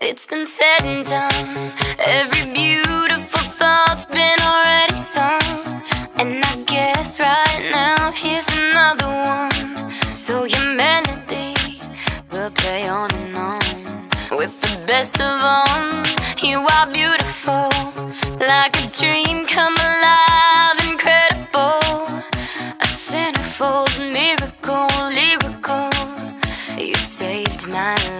It's been said and done. Every beautiful thought's been already sung. And I guess right now here's another one. So your melody will play on and on. With the best of all, you are beautiful, like a dream come. not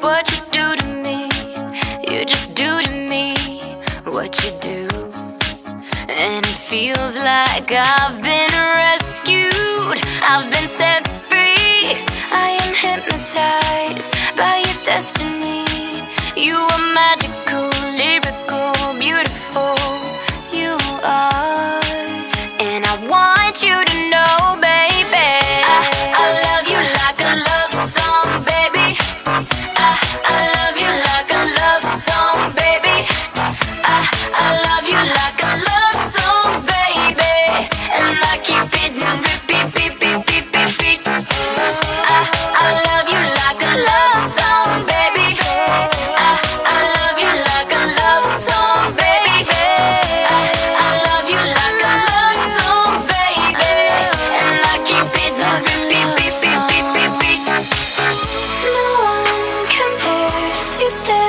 what you do to me. You just do to me what you do. And it feels like I've been rescued, I've been set free. I am hypnotized by your destiny. You are magical, lyrical, beautiful. You are. And I want you to know. you stay?